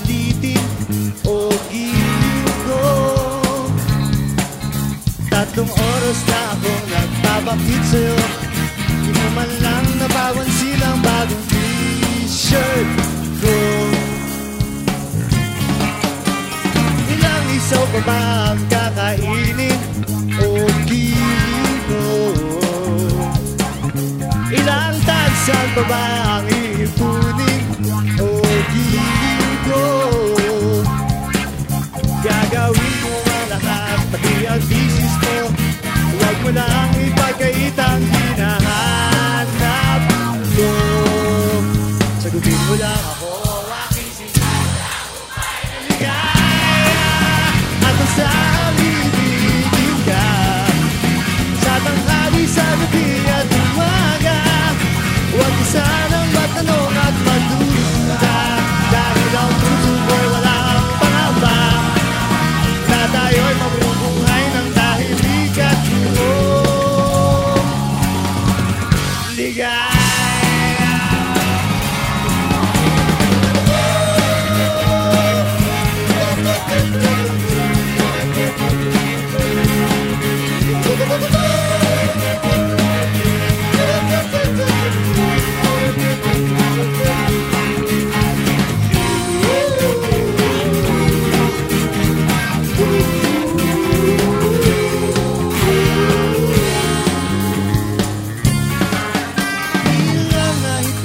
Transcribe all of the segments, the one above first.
ulitin o giliw ko. Tatlong oras na ako nagpapakit sa'yo. Di mo man lang napapansin ang bagong t-shirt ko. Ilang isaw pa ba ang kakainin? O giliw ko. Ilang tansan pa ba ang lang ipagkait ang hinahanap ko. Sagutin mo lang ako,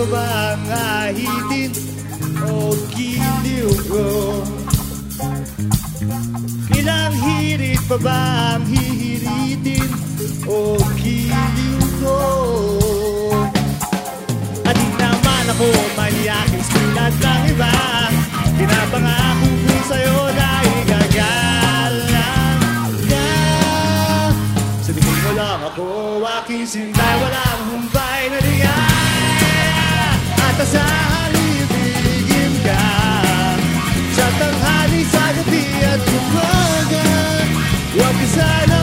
pa ba ang ahitin o giliw ko? Ilang hirit pa ba ang hihiritin? O giliw ko? At di naman ako maniakin tulad ng iba. Pinapangako ko sa'yo na igagalang ka. Sabihin mo lang ako, aking sintay Walang humpay. na تساهلي بإمكان شتم حالي صادفية وفوقك وكسالة